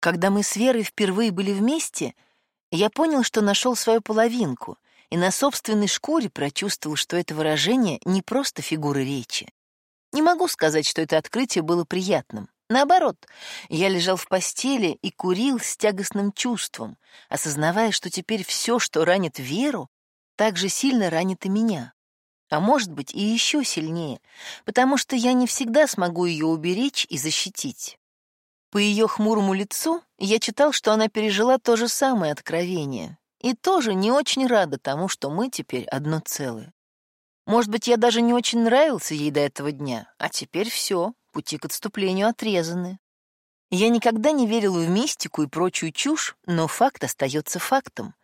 Когда мы с Верой впервые были вместе, я понял, что нашел свою половинку, и на собственной шкуре прочувствовал, что это выражение не просто фигура речи. Не могу сказать, что это открытие было приятным. Наоборот, я лежал в постели и курил с тягостным чувством, осознавая, что теперь все, что ранит Веру, так же сильно ранит и меня. А может быть, и еще сильнее, потому что я не всегда смогу ее уберечь и защитить. По ее хмурому лицу я читал, что она пережила то же самое откровение и тоже не очень рада тому, что мы теперь одно целое. Может быть, я даже не очень нравился ей до этого дня, а теперь все, пути к отступлению отрезаны. Я никогда не верил в мистику и прочую чушь, но факт остается фактом.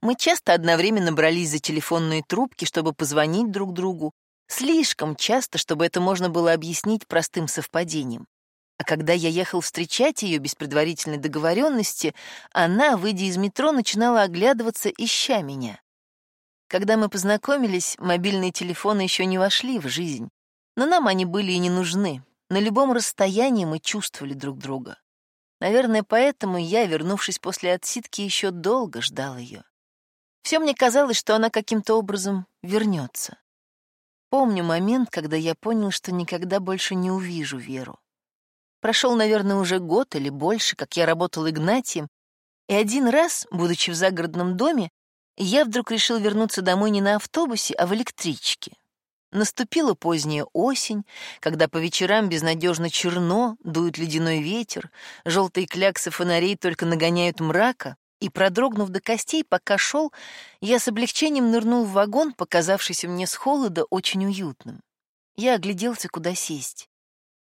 Мы часто одновременно брались за телефонные трубки, чтобы позвонить друг другу, слишком часто, чтобы это можно было объяснить простым совпадением. А когда я ехал встречать ее без предварительной договоренности, она, выйдя из метро, начинала оглядываться, ища меня. Когда мы познакомились, мобильные телефоны еще не вошли в жизнь, но нам они были и не нужны. На любом расстоянии мы чувствовали друг друга. Наверное, поэтому я, вернувшись после отсидки, еще долго ждал ее. Все мне казалось, что она каким-то образом вернется. Помню момент, когда я понял, что никогда больше не увижу Веру. Прошел, наверное, уже год или больше, как я работал Игнатием, и один раз, будучи в загородном доме, я вдруг решил вернуться домой не на автобусе, а в электричке. Наступила поздняя осень, когда по вечерам безнадежно черно, дует ледяной ветер, желтые кляксы фонарей только нагоняют мрака, и, продрогнув до костей, пока шел, я с облегчением нырнул в вагон, показавшийся мне с холода очень уютным. Я огляделся, куда сесть.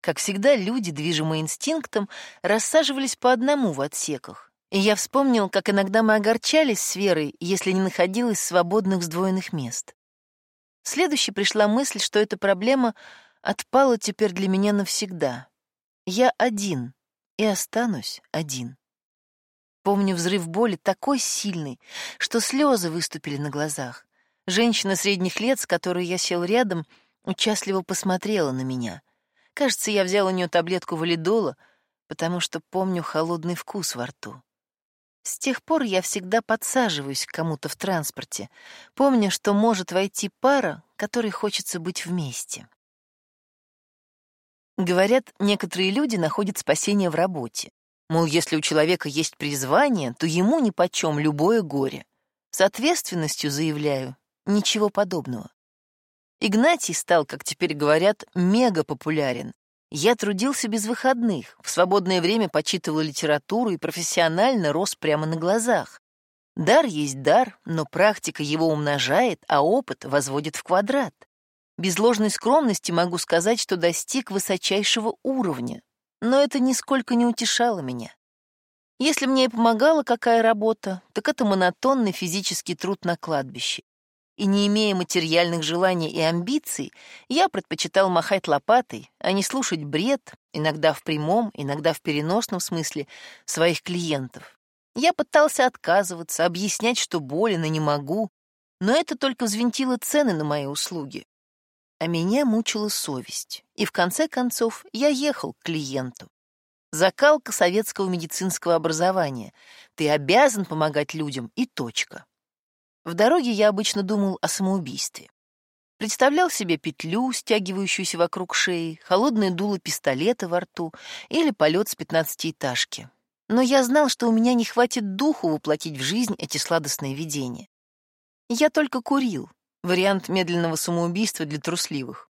Как всегда, люди, движимые инстинктом, рассаживались по одному в отсеках. И я вспомнил, как иногда мы огорчались с Верой, если не находилось свободных сдвоенных мест. Следующей пришла мысль, что эта проблема отпала теперь для меня навсегда. Я один и останусь один. Помню взрыв боли такой сильный, что слезы выступили на глазах. Женщина средних лет, с которой я сел рядом, участливо посмотрела на меня. Кажется, я взял у нее таблетку валидола, потому что помню холодный вкус во рту. С тех пор я всегда подсаживаюсь к кому-то в транспорте, помня, что может войти пара, которой хочется быть вместе. Говорят, некоторые люди находят спасение в работе. Мол, если у человека есть призвание, то ему нипочем любое горе. С ответственностью заявляю, ничего подобного. Игнатий стал, как теперь говорят, мега популярен. Я трудился без выходных, в свободное время почитывал литературу и профессионально рос прямо на глазах. Дар есть дар, но практика его умножает, а опыт возводит в квадрат. Без ложной скромности могу сказать, что достиг высочайшего уровня, но это нисколько не утешало меня. Если мне и помогала какая работа, так это монотонный физический труд на кладбище и не имея материальных желаний и амбиций, я предпочитал махать лопатой, а не слушать бред, иногда в прямом, иногда в переносном смысле, своих клиентов. Я пытался отказываться, объяснять, что болен и не могу, но это только взвинтило цены на мои услуги. А меня мучила совесть, и в конце концов я ехал к клиенту. Закалка советского медицинского образования. Ты обязан помогать людям, и точка. В дороге я обычно думал о самоубийстве. Представлял себе петлю, стягивающуюся вокруг шеи, холодное дуло пистолета во рту или полет с пятнадцатиэтажки. Но я знал, что у меня не хватит духу воплотить в жизнь эти сладостные видения. Я только курил. Вариант медленного самоубийства для трусливых.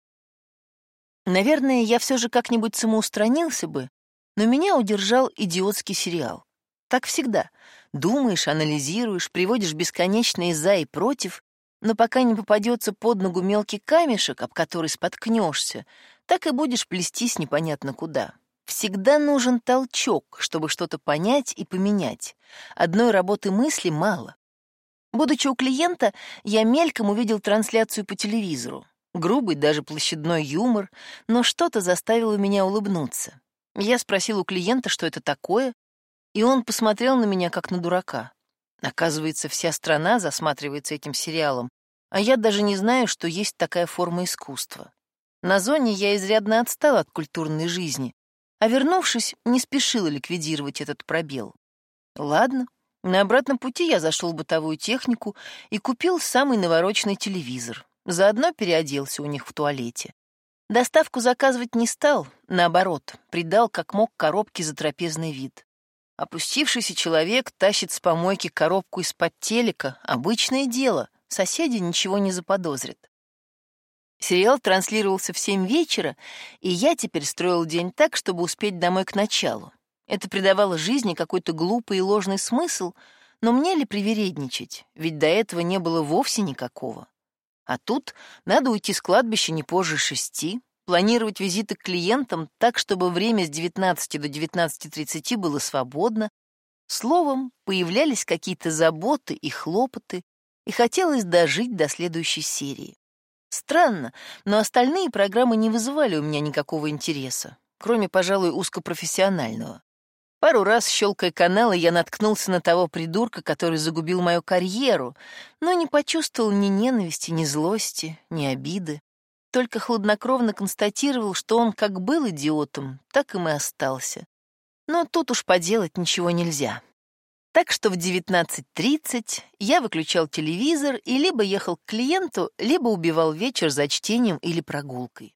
Наверное, я все же как-нибудь самоустранился бы, но меня удержал идиотский сериал. Так всегда. Думаешь, анализируешь, приводишь бесконечные «за» и «против», но пока не попадется под ногу мелкий камешек, об который споткнешься, так и будешь плестись непонятно куда. Всегда нужен толчок, чтобы что-то понять и поменять. Одной работы мысли мало. Будучи у клиента, я мельком увидел трансляцию по телевизору. Грубый, даже площадной юмор, но что-то заставило меня улыбнуться. Я спросил у клиента, что это такое, и он посмотрел на меня, как на дурака. Оказывается, вся страна засматривается этим сериалом, а я даже не знаю, что есть такая форма искусства. На зоне я изрядно отстал от культурной жизни, а вернувшись, не спешила ликвидировать этот пробел. Ладно, на обратном пути я зашел в бытовую технику и купил самый навороченный телевизор. Заодно переоделся у них в туалете. Доставку заказывать не стал, наоборот, придал как мог коробке за трапезный вид. Опустившийся человек тащит с помойки коробку из-под телека — обычное дело, соседи ничего не заподозрят. Сериал транслировался в семь вечера, и я теперь строил день так, чтобы успеть домой к началу. Это придавало жизни какой-то глупый и ложный смысл, но мне ли привередничать, ведь до этого не было вовсе никакого. А тут надо уйти с кладбища не позже шести, планировать визиты к клиентам так, чтобы время с 19 до 19.30 было свободно. Словом, появлялись какие-то заботы и хлопоты, и хотелось дожить до следующей серии. Странно, но остальные программы не вызывали у меня никакого интереса, кроме, пожалуй, узкопрофессионального. Пару раз, щелкая каналы, я наткнулся на того придурка, который загубил мою карьеру, но не почувствовал ни ненависти, ни злости, ни обиды. Только хладнокровно констатировал, что он как был идиотом, так им и остался. Но тут уж поделать ничего нельзя. Так что в 19.30 я выключал телевизор и либо ехал к клиенту, либо убивал вечер за чтением или прогулкой.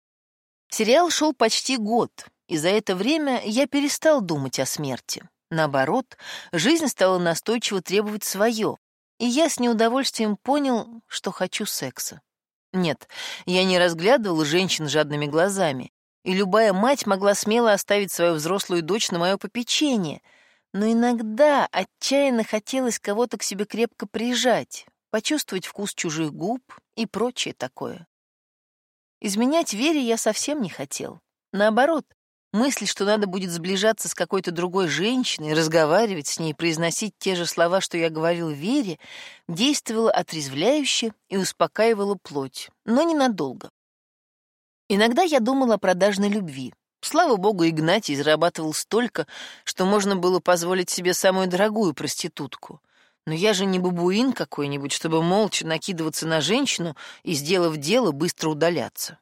Сериал шел почти год, и за это время я перестал думать о смерти. Наоборот, жизнь стала настойчиво требовать свое, и я с неудовольствием понял, что хочу секса. Нет, я не разглядывал женщин жадными глазами, и любая мать могла смело оставить свою взрослую дочь на мое попечение — но иногда отчаянно хотелось кого-то к себе крепко прижать, почувствовать вкус чужих губ и прочее такое. Изменять Вере я совсем не хотел. Наоборот, мысль, что надо будет сближаться с какой-то другой женщиной, разговаривать с ней, произносить те же слова, что я говорил Вере, действовала отрезвляюще и успокаивала плоть, но ненадолго. Иногда я думал о продажной любви, Слава богу, Игнатий зарабатывал столько, что можно было позволить себе самую дорогую проститутку. Но я же не бабуин какой-нибудь, чтобы молча накидываться на женщину и, сделав дело, быстро удаляться.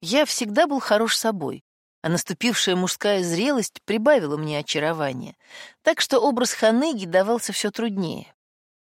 Я всегда был хорош собой, а наступившая мужская зрелость прибавила мне очарования, так что образ ханыги давался все труднее.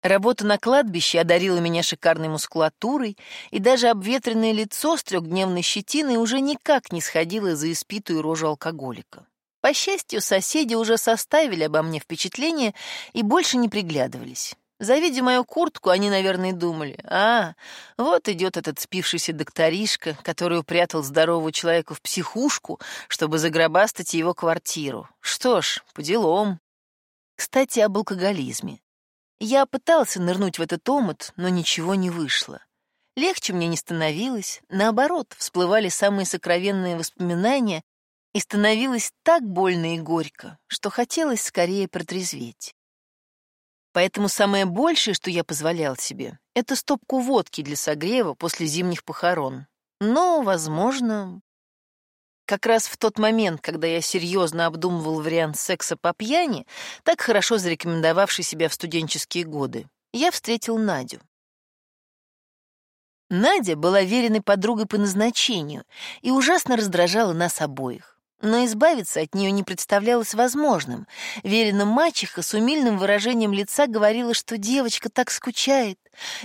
Работа на кладбище одарила меня шикарной мускулатурой, и даже обветренное лицо с трехдневной щетиной уже никак не сходило за испитую рожу алкоголика. По счастью, соседи уже составили обо мне впечатление и больше не приглядывались. Завидя мою куртку, они, наверное, думали, а, вот идет этот спившийся докторишка, который упрятал здорового человека в психушку, чтобы загробастать его квартиру. Что ж, по делам. Кстати, об алкоголизме. Я пытался нырнуть в этот омут, но ничего не вышло. Легче мне не становилось, наоборот, всплывали самые сокровенные воспоминания, и становилось так больно и горько, что хотелось скорее протрезветь. Поэтому самое большее, что я позволял себе, это стопку водки для согрева после зимних похорон. Но, возможно, как раз в тот момент, когда я серьезно обдумывал вариант секса по пьяни, так хорошо зарекомендовавший себя в студенческие годы, я встретил Надю. Надя была веренной подругой по назначению и ужасно раздражала нас обоих. Но избавиться от нее не представлялось возможным. Верена мачеха с умильным выражением лица говорила, что девочка так скучает,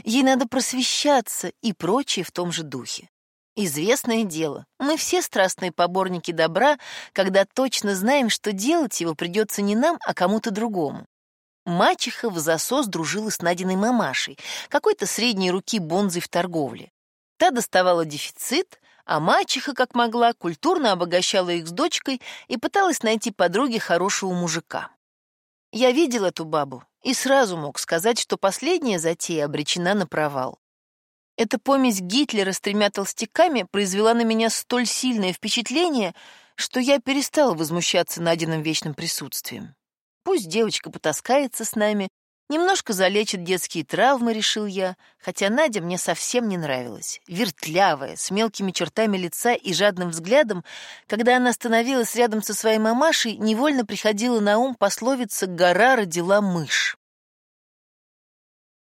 ей надо просвещаться и прочее в том же духе. Известное дело, мы все страстные поборники добра, когда точно знаем, что делать его придется не нам, а кому-то другому. Мачеха в засос дружила с Надиной мамашей, какой-то средней руки бонзой в торговле. Та доставала дефицит, а мачеха, как могла, культурно обогащала их с дочкой и пыталась найти подруге хорошего мужика. Я видел эту бабу и сразу мог сказать, что последняя затея обречена на провал. Эта помесь Гитлера с тремя толстяками произвела на меня столь сильное впечатление, что я перестал возмущаться Надиным вечным присутствием. Пусть девочка потаскается с нами, немножко залечит детские травмы, решил я, хотя Надя мне совсем не нравилась. Вертлявая, с мелкими чертами лица и жадным взглядом, когда она становилась рядом со своей мамашей, невольно приходила на ум пословица «гора родила мышь».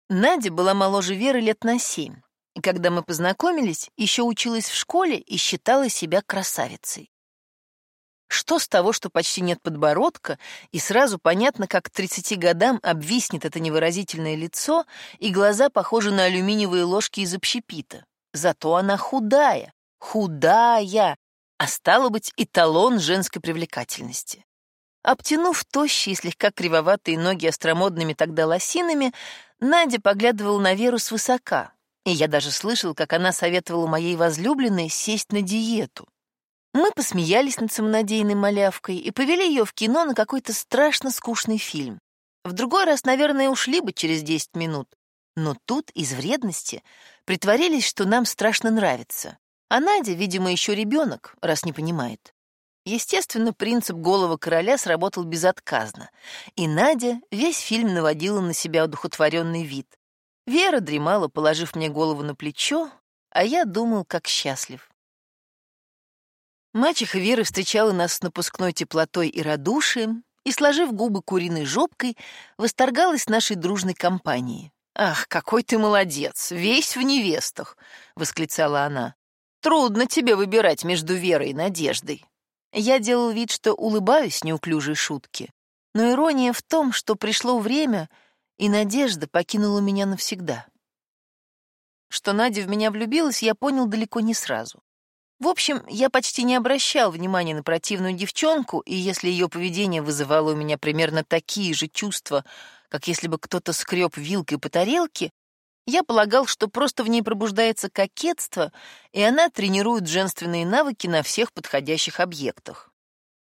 Надя была моложе Веры лет на семь и когда мы познакомились, еще училась в школе и считала себя красавицей. Что с того, что почти нет подбородка, и сразу понятно, как к 30 годам обвиснет это невыразительное лицо, и глаза похожи на алюминиевые ложки из общепита. Зато она худая, худая, а стало быть, эталон женской привлекательности. Обтянув тощие, слегка кривоватые ноги остромодными тогда лосинами, Надя поглядывала на Веру свысока, и я даже слышал, как она советовала моей возлюбленной сесть на диету. Мы посмеялись над самонадеянной малявкой и повели ее в кино на какой-то страшно скучный фильм. В другой раз, наверное, ушли бы через 10 минут. Но тут, из вредности, притворились, что нам страшно нравится. А Надя, видимо, еще ребенок, раз не понимает. Естественно, принцип голого короля сработал безотказно, и Надя весь фильм наводила на себя одухотворенный вид. Вера дремала, положив мне голову на плечо, а я думал, как счастлив. Мачеха Веры встречала нас с напускной теплотой и радушием, и, сложив губы куриной жопкой, восторгалась нашей дружной компанией. «Ах, какой ты молодец! Весь в невестах!» — восклицала она. «Трудно тебе выбирать между Верой и Надеждой». Я делал вид, что улыбаюсь неуклюжей шутке, но ирония в том, что пришло время — и надежда покинула меня навсегда. Что Надя в меня влюбилась, я понял далеко не сразу. В общем, я почти не обращал внимания на противную девчонку, и если ее поведение вызывало у меня примерно такие же чувства, как если бы кто-то скреб вилкой по тарелке, я полагал, что просто в ней пробуждается кокетство, и она тренирует женственные навыки на всех подходящих объектах.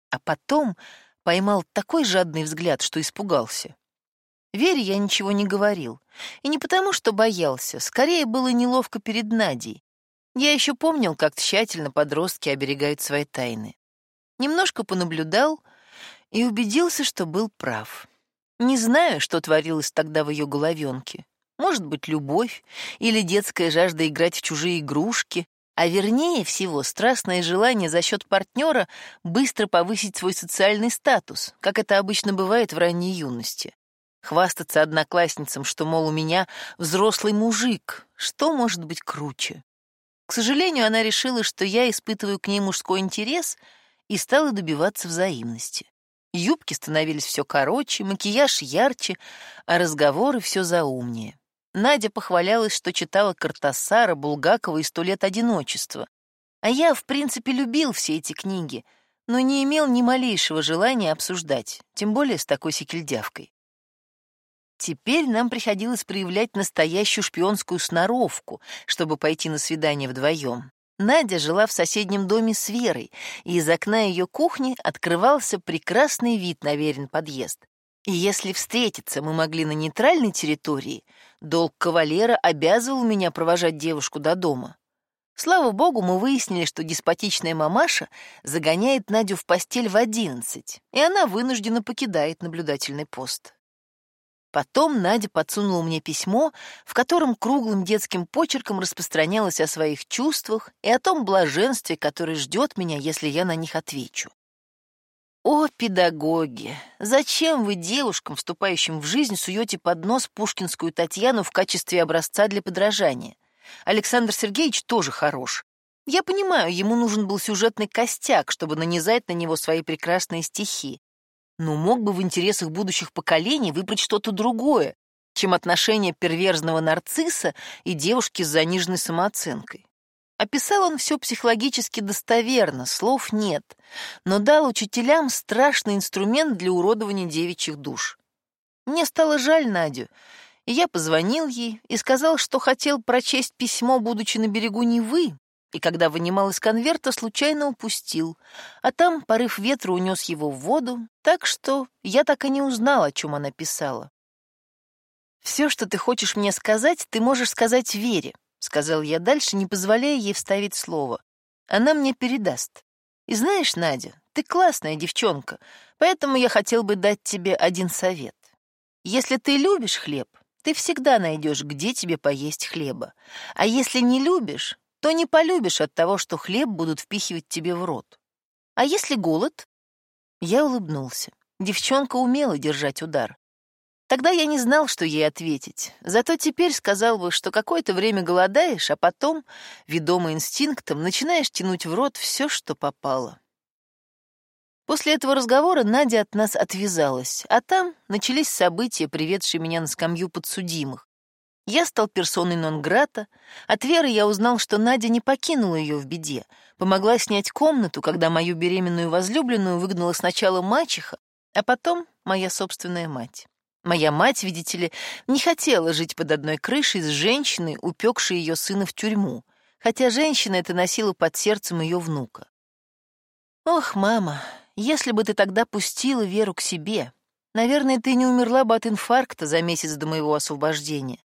А потом поймал такой жадный взгляд, что испугался. Вере я ничего не говорил. И не потому, что боялся, скорее было неловко перед Надей. Я еще помнил, как тщательно подростки оберегают свои тайны. Немножко понаблюдал и убедился, что был прав. Не знаю, что творилось тогда в ее головенке. Может быть, любовь или детская жажда играть в чужие игрушки, а вернее всего страстное желание за счет партнера быстро повысить свой социальный статус, как это обычно бывает в ранней юности. Хвастаться одноклассницам, что, мол, у меня взрослый мужик. Что может быть круче? К сожалению, она решила, что я испытываю к ней мужской интерес и стала добиваться взаимности. Юбки становились все короче, макияж ярче, а разговоры все заумнее. Надя похвалялась, что читала Картасара, Булгакова и «Сто лет одиночества». А я, в принципе, любил все эти книги, но не имел ни малейшего желания обсуждать, тем более с такой секельдявкой. Теперь нам приходилось проявлять настоящую шпионскую сноровку, чтобы пойти на свидание вдвоем. Надя жила в соседнем доме с Верой, и из окна ее кухни открывался прекрасный вид на Верин подъезд. И если встретиться мы могли на нейтральной территории, долг кавалера обязывал меня провожать девушку до дома. Слава богу, мы выяснили, что деспотичная мамаша загоняет Надю в постель в одиннадцать, и она вынуждена покидает наблюдательный пост. Потом Надя подсунула мне письмо, в котором круглым детским почерком распространялось о своих чувствах и о том блаженстве, которое ждет меня, если я на них отвечу. О, педагоги! Зачем вы девушкам, вступающим в жизнь, суете под нос пушкинскую Татьяну в качестве образца для подражания? Александр Сергеевич тоже хорош. Я понимаю, ему нужен был сюжетный костяк, чтобы нанизать на него свои прекрасные стихи но мог бы в интересах будущих поколений выбрать что-то другое, чем отношения перверзного нарцисса и девушки с заниженной самооценкой. Описал он все психологически достоверно, слов нет, но дал учителям страшный инструмент для уродования девичьих душ. Мне стало жаль Надю, и я позвонил ей и сказал, что хотел прочесть письмо, будучи на берегу Невы, и когда вынимал из конверта, случайно упустил, а там порыв ветра унес его в воду, так что я так и не узнал, о чем она писала. «Все, что ты хочешь мне сказать, ты можешь сказать Вере», — сказал я дальше, не позволяя ей вставить слово. «Она мне передаст. И знаешь, Надя, ты классная девчонка, поэтому я хотел бы дать тебе один совет. Если ты любишь хлеб, ты всегда найдешь, где тебе поесть хлеба. А если не любишь, то не полюбишь от того, что хлеб будут впихивать тебе в рот. А если голод? Я улыбнулся. Девчонка умела держать удар. Тогда я не знал, что ей ответить. Зато теперь сказал бы, что какое-то время голодаешь, а потом, ведомый инстинктом, начинаешь тянуть в рот все, что попало. После этого разговора Надя от нас отвязалась, а там начались события, приведшие меня на скамью подсудимых. Я стал персоной нон-грата. От Веры я узнал, что Надя не покинула ее в беде, помогла снять комнату, когда мою беременную возлюбленную выгнала сначала мачеха, а потом моя собственная мать. Моя мать, видите ли, не хотела жить под одной крышей с женщиной, упекшей ее сына в тюрьму, хотя женщина это носила под сердцем ее внука. Ох, мама, если бы ты тогда пустила Веру к себе, наверное, ты не умерла бы от инфаркта за месяц до моего освобождения.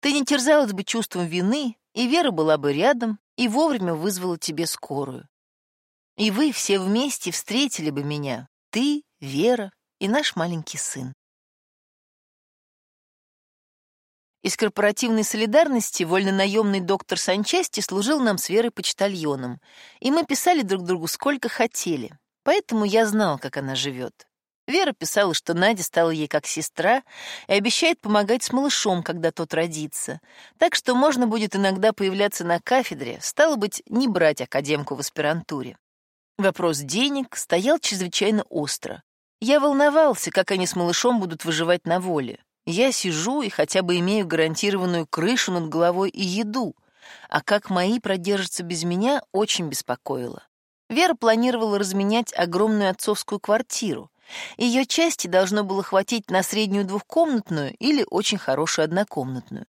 Ты не терзалась бы чувством вины, и Вера была бы рядом и вовремя вызвала тебе скорую. И вы все вместе встретили бы меня, ты, Вера и наш маленький сын. Из корпоративной солидарности вольнонаемный доктор санчасти служил нам с Верой почтальоном, и мы писали друг другу сколько хотели, поэтому я знал, как она живет. Вера писала, что Надя стала ей как сестра и обещает помогать с малышом, когда тот родится. Так что можно будет иногда появляться на кафедре, стало быть, не брать академку в аспирантуре. Вопрос денег стоял чрезвычайно остро. Я волновался, как они с малышом будут выживать на воле. Я сижу и хотя бы имею гарантированную крышу над головой и еду, а как мои продержатся без меня, очень беспокоило. Вера планировала разменять огромную отцовскую квартиру. Ее части должно было хватить на среднюю двухкомнатную или очень хорошую однокомнатную.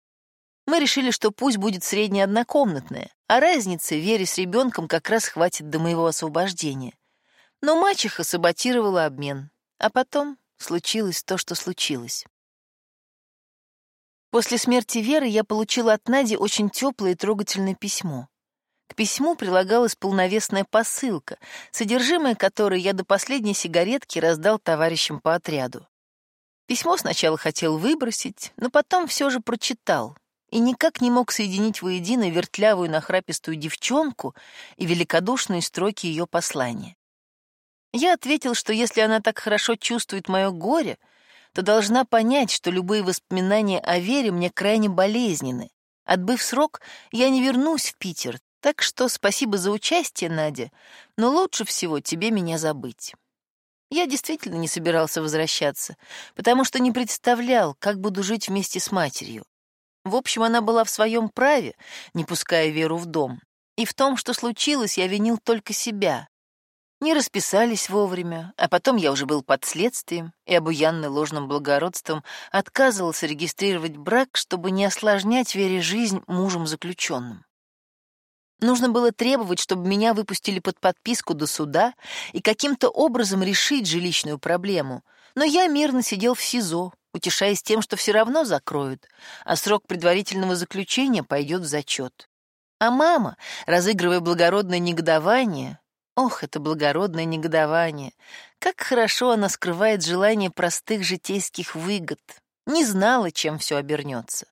Мы решили, что пусть будет средняя однокомнатная, а разницы Вере с ребенком как раз хватит до моего освобождения. Но мачеха саботировала обмен, а потом случилось то, что случилось. После смерти Веры я получила от Нади очень теплое и трогательное письмо. К письму прилагалась полновесная посылка, содержимое которой я до последней сигаретки раздал товарищам по отряду. Письмо сначала хотел выбросить, но потом все же прочитал и никак не мог соединить воедино вертлявую нахрапистую девчонку и великодушные строки ее послания. Я ответил, что если она так хорошо чувствует мое горе, то должна понять, что любые воспоминания о Вере мне крайне болезненны. Отбыв срок, я не вернусь в Питер, так что спасибо за участие, Надя, но лучше всего тебе меня забыть. Я действительно не собирался возвращаться, потому что не представлял, как буду жить вместе с матерью. В общем, она была в своем праве, не пуская Веру в дом. И в том, что случилось, я винил только себя. Не расписались вовремя, а потом я уже был под следствием и, обуянный ложным благородством, отказывался регистрировать брак, чтобы не осложнять Вере жизнь мужем заключенным. Нужно было требовать, чтобы меня выпустили под подписку до суда и каким-то образом решить жилищную проблему, но я мирно сидел в СИЗО, утешаясь тем, что все равно закроют, а срок предварительного заключения пойдет в зачет. А мама, разыгрывая благородное негодование, Ох, это благородное негодование! Как хорошо она скрывает желание простых житейских выгод. Не знала, чем все обернется.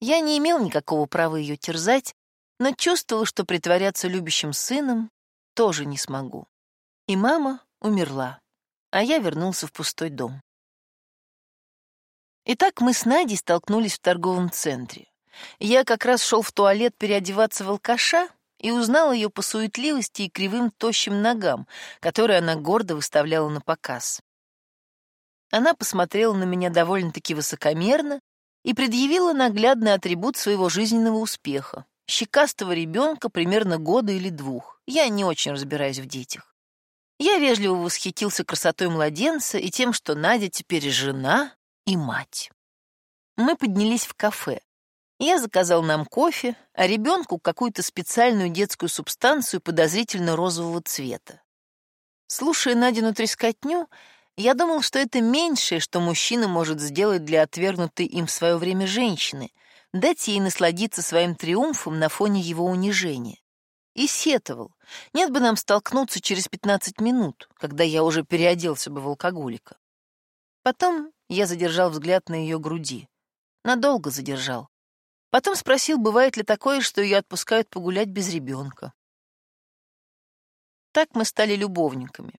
Я не имел никакого права ее терзать, но чувствовал, что притворяться любящим сыном тоже не смогу. И мама умерла, а я вернулся в пустой дом. Итак, мы с Надей столкнулись в торговом центре. Я как раз шел в туалет переодеваться в алкаша, и узнал ее по суетливости и кривым тощим ногам, которые она гордо выставляла на показ. Она посмотрела на меня довольно-таки высокомерно и предъявила наглядный атрибут своего жизненного успеха — щекастого ребенка примерно года или двух. Я не очень разбираюсь в детях. Я вежливо восхитился красотой младенца и тем, что Надя теперь жена и мать. Мы поднялись в кафе. Я заказал нам кофе, а ребенку какую-то специальную детскую субстанцию подозрительно розового цвета. Слушая Надину трескотню, я думал, что это меньшее, что мужчина может сделать для отвергнутой им в свое время женщины, дать ей насладиться своим триумфом на фоне его унижения. И сетовал, нет бы нам столкнуться через 15 минут, когда я уже переоделся бы в алкоголика. Потом я задержал взгляд на ее груди. Надолго задержал. Потом спросил, бывает ли такое, что ее отпускают погулять без ребенка. Так мы стали любовниками.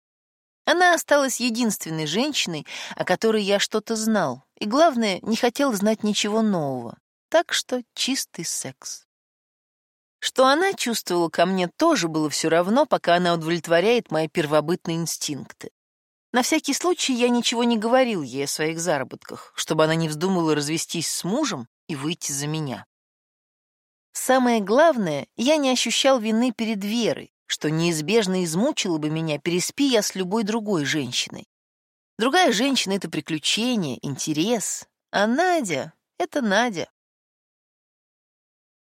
Она осталась единственной женщиной, о которой я что-то знал, и, главное, не хотел знать ничего нового. Так что чистый секс. Что она чувствовала ко мне, тоже было все равно, пока она удовлетворяет мои первобытные инстинкты. На всякий случай я ничего не говорил ей о своих заработках, чтобы она не вздумала развестись с мужем и выйти за меня. Самое главное, я не ощущал вины перед Верой, что неизбежно измучило бы меня, переспи я с любой другой женщиной. Другая женщина — это приключение, интерес, а Надя — это Надя.